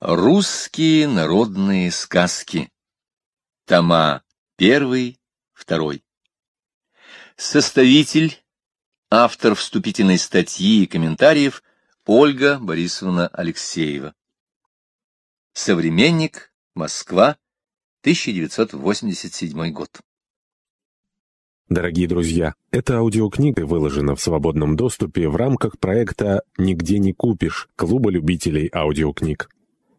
Русские народные сказки. Тома первый, второй. Составитель, автор вступительной статьи и комментариев Ольга Борисовна Алексеева. Современник, Москва, 1987 год. Дорогие друзья, эта аудиокнига выложена в свободном доступе в рамках проекта «Нигде не купишь» Клуба любителей аудиокниг.